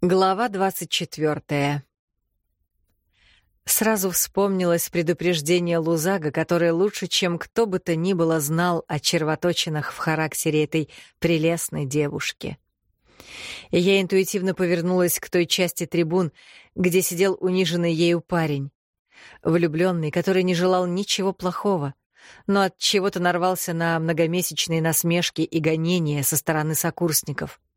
Глава двадцать четвертая. Сразу вспомнилось предупреждение Лузага, который лучше, чем кто бы то ни было, знал о червоточинах в характере этой прелестной девушки. И я интуитивно повернулась к той части трибун, где сидел униженный ею парень. Влюбленный, который не желал ничего плохого, но от чего-то нарвался на многомесячные насмешки и гонения со стороны сокурсников —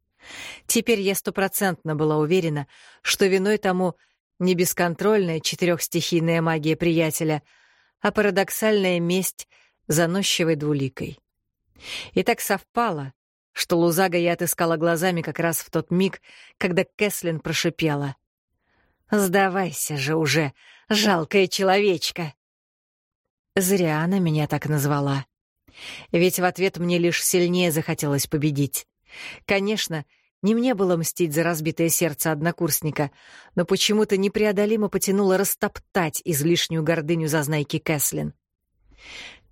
Теперь я стопроцентно была уверена, что виной тому не бесконтрольная четырехстихийная магия приятеля, а парадоксальная месть заносчивой двуликой. И так совпало, что Лузага я отыскала глазами как раз в тот миг, когда Кэслин прошипела. «Сдавайся же уже, жалкая человечка!» Зря она меня так назвала. Ведь в ответ мне лишь сильнее захотелось победить. Конечно, не мне было мстить за разбитое сердце однокурсника, но почему-то непреодолимо потянуло растоптать излишнюю гордыню зазнайки Кэслин.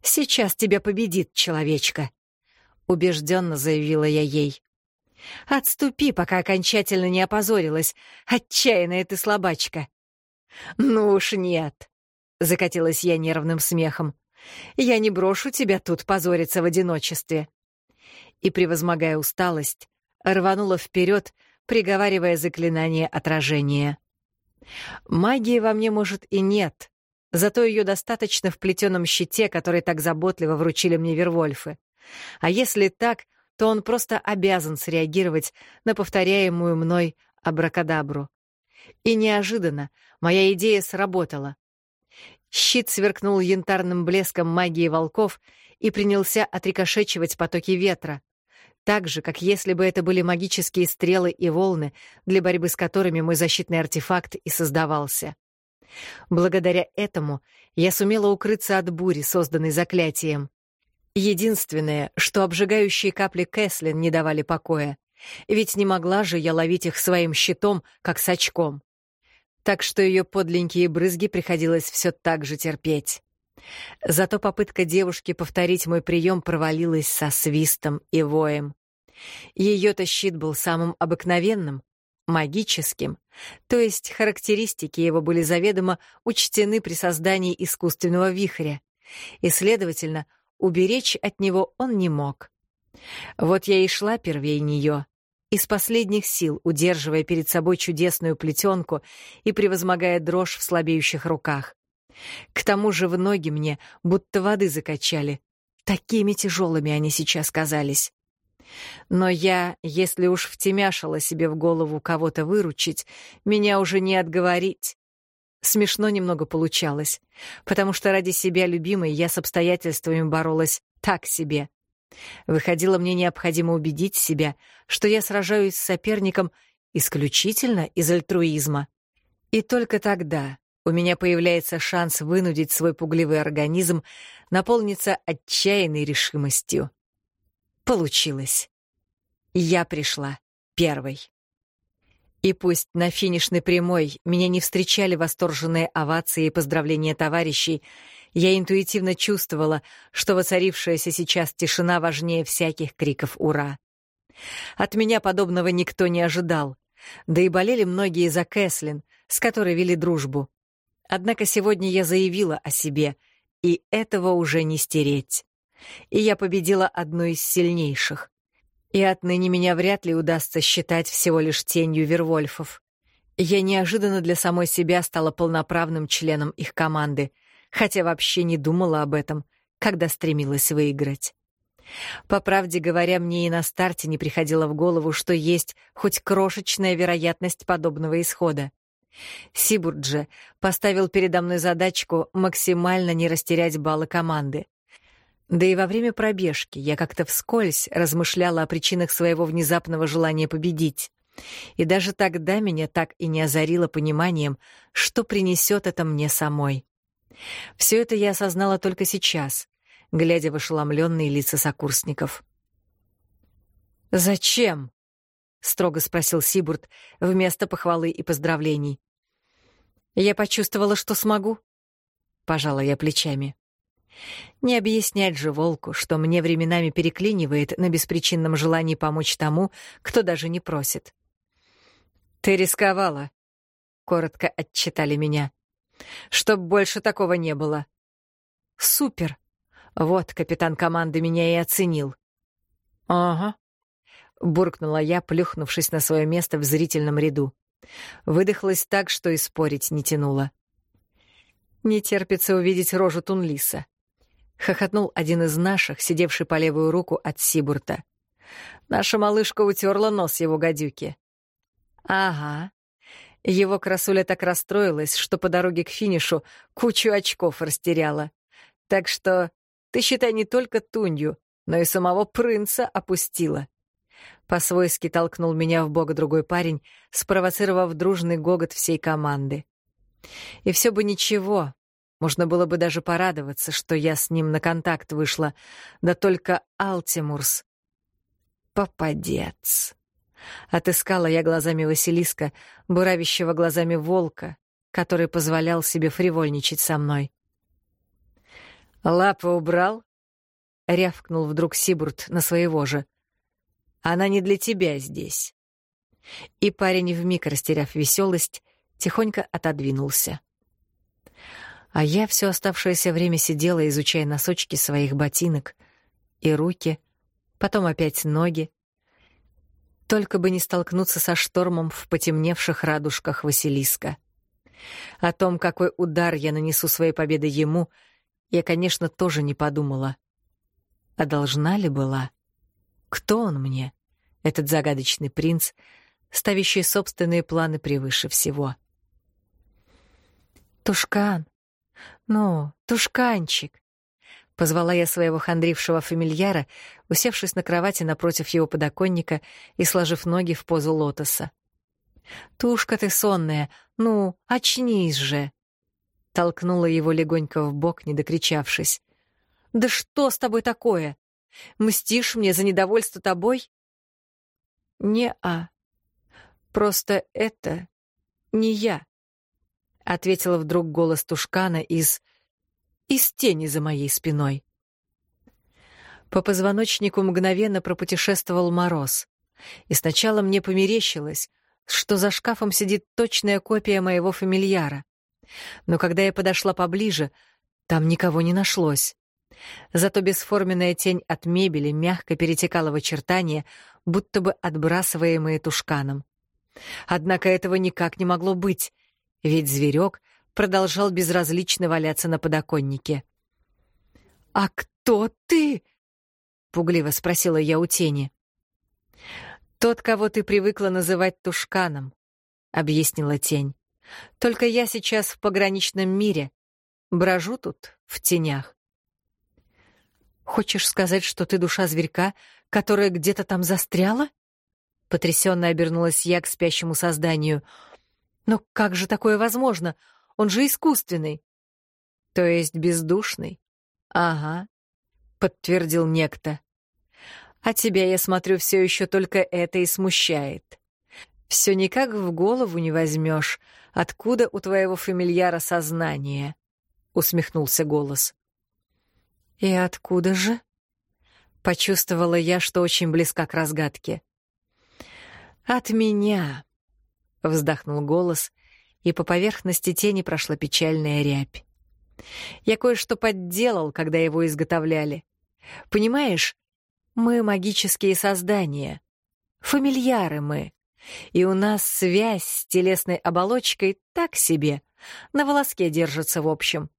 «Сейчас тебя победит, человечка», — убежденно заявила я ей. «Отступи, пока окончательно не опозорилась, отчаянная ты слабачка». «Ну уж нет», — закатилась я нервным смехом. «Я не брошу тебя тут позориться в одиночестве и, превозмогая усталость, рванула вперед, приговаривая заклинание отражения. Магии во мне, может, и нет, зато ее достаточно в плетеном щите, который так заботливо вручили мне Вервольфы. А если так, то он просто обязан среагировать на повторяемую мной абракадабру. И неожиданно моя идея сработала. Щит сверкнул янтарным блеском магии волков и принялся отрикошечивать потоки ветра так же, как если бы это были магические стрелы и волны, для борьбы с которыми мой защитный артефакт и создавался. Благодаря этому я сумела укрыться от бури, созданной заклятием. Единственное, что обжигающие капли Кэслин не давали покоя, ведь не могла же я ловить их своим щитом, как с. Так что ее подленькие брызги приходилось все так же терпеть. Зато попытка девушки повторить мой прием провалилась со свистом и воем. Ее-то щит был самым обыкновенным, магическим, то есть характеристики его были заведомо учтены при создании искусственного вихря, и, следовательно, уберечь от него он не мог. Вот я и шла первее нее, из последних сил удерживая перед собой чудесную плетенку и превозмогая дрожь в слабеющих руках. К тому же в ноги мне будто воды закачали. Такими тяжелыми они сейчас казались. Но я, если уж втемяшила себе в голову кого-то выручить, меня уже не отговорить. Смешно немного получалось, потому что ради себя любимой я с обстоятельствами боролась так себе. Выходило, мне необходимо убедить себя, что я сражаюсь с соперником исключительно из альтруизма. И только тогда у меня появляется шанс вынудить свой пугливый организм наполниться отчаянной решимостью. Получилось. Я пришла первой. И пусть на финишной прямой меня не встречали восторженные овации и поздравления товарищей, я интуитивно чувствовала, что воцарившаяся сейчас тишина важнее всяких криков «Ура!». От меня подобного никто не ожидал, да и болели многие за Кэслин, с которой вели дружбу. Однако сегодня я заявила о себе, и этого уже не стереть и я победила одну из сильнейших. И отныне меня вряд ли удастся считать всего лишь тенью Вервольфов. Я неожиданно для самой себя стала полноправным членом их команды, хотя вообще не думала об этом, когда стремилась выиграть. По правде говоря, мне и на старте не приходило в голову, что есть хоть крошечная вероятность подобного исхода. Сибурд же поставил передо мной задачку максимально не растерять баллы команды. Да и во время пробежки я как-то вскользь размышляла о причинах своего внезапного желания победить. И даже тогда меня так и не озарило пониманием, что принесет это мне самой. Все это я осознала только сейчас, глядя в ошеломленные лица сокурсников. «Зачем?» — строго спросил Сибурд вместо похвалы и поздравлений. «Я почувствовала, что смогу», — пожала я плечами. Не объяснять же волку, что мне временами переклинивает на беспричинном желании помочь тому, кто даже не просит. «Ты рисковала», — коротко отчитали меня. «Чтоб больше такого не было». «Супер! Вот капитан команды меня и оценил». «Ага», — буркнула я, плюхнувшись на свое место в зрительном ряду. Выдохлась так, что и спорить не тянула. «Не терпится увидеть рожу Тунлиса», — хохотнул один из наших, сидевший по левую руку от Сибурта. Наша малышка утерла нос его гадюки. «Ага». Его красуля так расстроилась, что по дороге к финишу кучу очков растеряла. Так что ты, считай, не только Тунью, но и самого принца опустила. По-свойски толкнул меня в бок другой парень, спровоцировав дружный гогот всей команды. И все бы ничего, можно было бы даже порадоваться, что я с ним на контакт вышла, да только Алтимурс. Попадец. Отыскала я глазами Василиска, буравящего глазами волка, который позволял себе фривольничать со мной. «Лапы убрал?» — рявкнул вдруг Сибурт на своего же. «Она не для тебя здесь». И парень, вмиг растеряв веселость, тихонько отодвинулся. А я все оставшееся время сидела, изучая носочки своих ботинок и руки, потом опять ноги, только бы не столкнуться со штормом в потемневших радужках Василиска. О том, какой удар я нанесу своей победой ему, я, конечно, тоже не подумала. А должна ли была? Кто он мне, этот загадочный принц, ставящий собственные планы превыше всего? «Тушкан! Ну, тушканчик!» Позвала я своего хандрившего фамильяра, усевшись на кровати напротив его подоконника и сложив ноги в позу лотоса. «Тушка ты сонная, ну, очнись же!» Толкнула его легонько в бок, не докричавшись. «Да что с тобой такое? Мстишь мне за недовольство тобой?» «Не-а. Просто это не я», — ответила вдруг голос Тушкана из из тени за моей спиной. По позвоночнику мгновенно пропутешествовал мороз. И сначала мне померещилось, что за шкафом сидит точная копия моего фамильяра. Но когда я подошла поближе, там никого не нашлось. Зато бесформенная тень от мебели мягко перетекала в очертания, будто бы отбрасываемые тушканом. Однако этого никак не могло быть, ведь зверек продолжал безразлично валяться на подоконнике. «А кто ты?» — пугливо спросила я у тени. «Тот, кого ты привыкла называть Тушканом», — объяснила тень. «Только я сейчас в пограничном мире. Брожу тут, в тенях». «Хочешь сказать, что ты душа зверька, которая где-то там застряла?» Потрясенно обернулась я к спящему созданию. «Но как же такое возможно? Он же искусственный. То есть бездушный? Ага, подтвердил некто. А тебя, я смотрю, все еще только это и смущает. Все никак в голову не возьмешь, откуда у твоего фамильяра сознание, усмехнулся голос. И откуда же? Почувствовала я, что очень близка к разгадке. От меня, вздохнул голос и по поверхности тени прошла печальная рябь. Я кое-что подделал, когда его изготовляли. Понимаешь, мы магические создания. Фамильяры мы. И у нас связь с телесной оболочкой так себе. На волоске держится, в общем.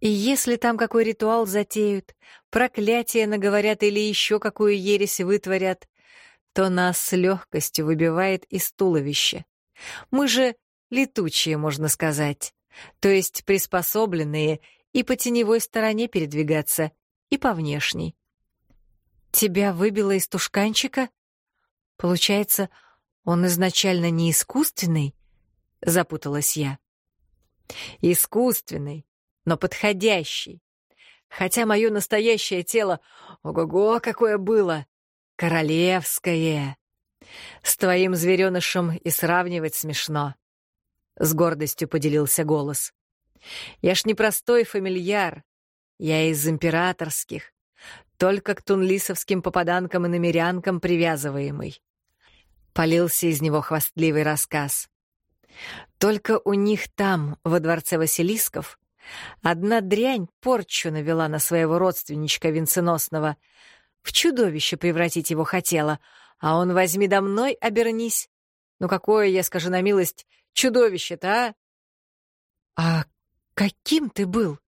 И если там какой ритуал затеют, проклятие наговорят или еще какую ересь вытворят, то нас с легкостью выбивает из туловища. Мы же летучие, можно сказать, то есть приспособленные и по теневой стороне передвигаться, и по внешней. Тебя выбило из тушканчика? Получается, он изначально не искусственный? Запуталась я. Искусственный, но подходящий. Хотя мое настоящее тело, ого-го, какое было, королевское. С твоим зверенышем и сравнивать смешно. — с гордостью поделился голос. «Я ж не простой фамильяр. Я из императорских, только к тунлисовским попаданкам и намерянкам привязываемый. Полился из него хвастливый рассказ. Только у них там, во дворце Василисков, одна дрянь порчу навела на своего родственничка венценосного. В чудовище превратить его хотела, а он возьми до мной обернись. Ну какое, я скажу на милость, чудовище-то, а? А каким ты был?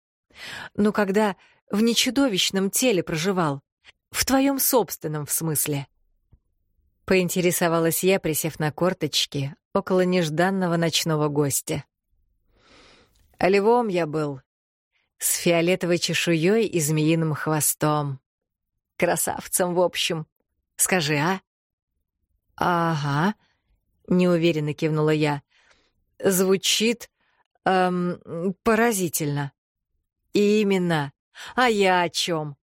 Ну, когда в нечудовищном теле проживал. В твоем собственном, в смысле. Поинтересовалась я, присев на корточки около нежданного ночного гостя. Львом я был, с фиолетовой чешуей и змеиным хвостом. Красавцем, в общем. Скажи, а? Ага, неуверенно кивнула я. Звучит эм, поразительно. Именно. А я о чем?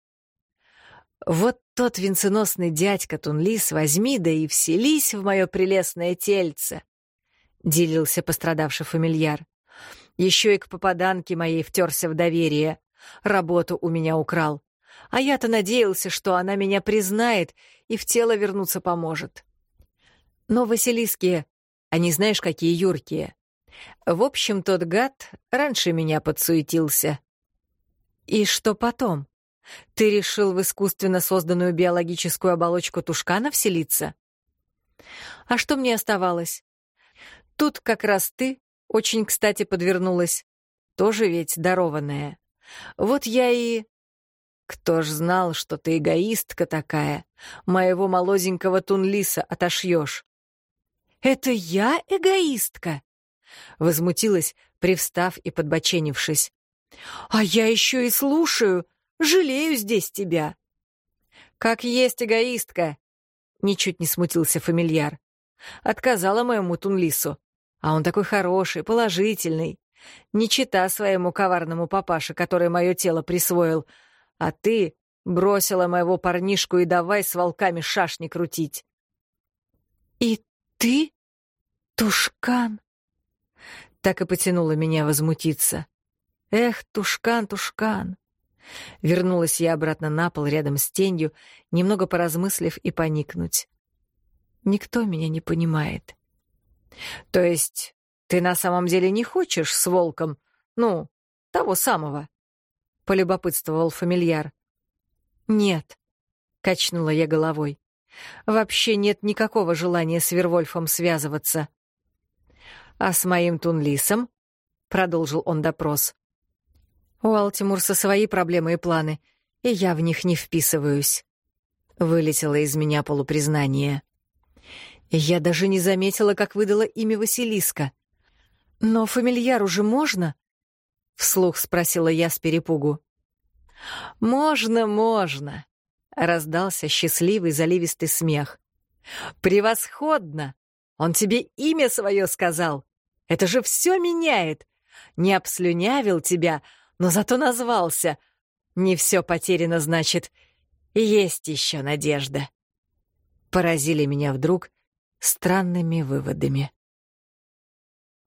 Вот тот венценосный дядька Тунлис возьми да и вселись в мое прелестное тельце, — делился пострадавший фамильяр. Еще и к попаданке моей втерся в доверие. Работу у меня украл. А я-то надеялся, что она меня признает и в тело вернуться поможет. Но Василиски, они знаешь, какие юркие. В общем, тот гад раньше меня подсуетился. И что потом? Ты решил в искусственно созданную биологическую оболочку тушкана вселиться? А что мне оставалось? Тут как раз ты очень кстати подвернулась. Тоже ведь дарованная. Вот я и... Кто ж знал, что ты эгоистка такая, моего молоденького тунлиса отошьешь? «Это я эгоистка?» Возмутилась, привстав и подбоченившись. «А я еще и слушаю, жалею здесь тебя». «Как есть эгоистка!» Ничуть не смутился фамильяр. Отказала моему Тунлису. А он такой хороший, положительный. Не чита своему коварному папаше, который мое тело присвоил. А ты бросила моего парнишку и давай с волками шашни крутить. «И ты? Тушкан?» Так и потянуло меня возмутиться. Эх, Тушкан, Тушкан. Вернулась я обратно на пол рядом с тенью, немного поразмыслив и поникнуть. Никто меня не понимает. То есть ты на самом деле не хочешь с волком, ну, того самого? Полюбопытствовал фамильяр. Нет, качнула я головой. Вообще нет никакого желания с Вервольфом связываться. А с моим Тунлисом? Продолжил он допрос. У Алтимурса свои проблемы и планы, и я в них не вписываюсь. Вылетело из меня полупризнание. Я даже не заметила, как выдала имя Василиска. «Но фамильяр уже можно?» — вслух спросила я с перепугу. «Можно, можно!» — раздался счастливый заливистый смех. «Превосходно! Он тебе имя свое сказал! Это же все меняет! Не обслюнявил тебя, но зато назвался. Не все потеряно, значит. Есть еще надежда. Поразили меня вдруг странными выводами.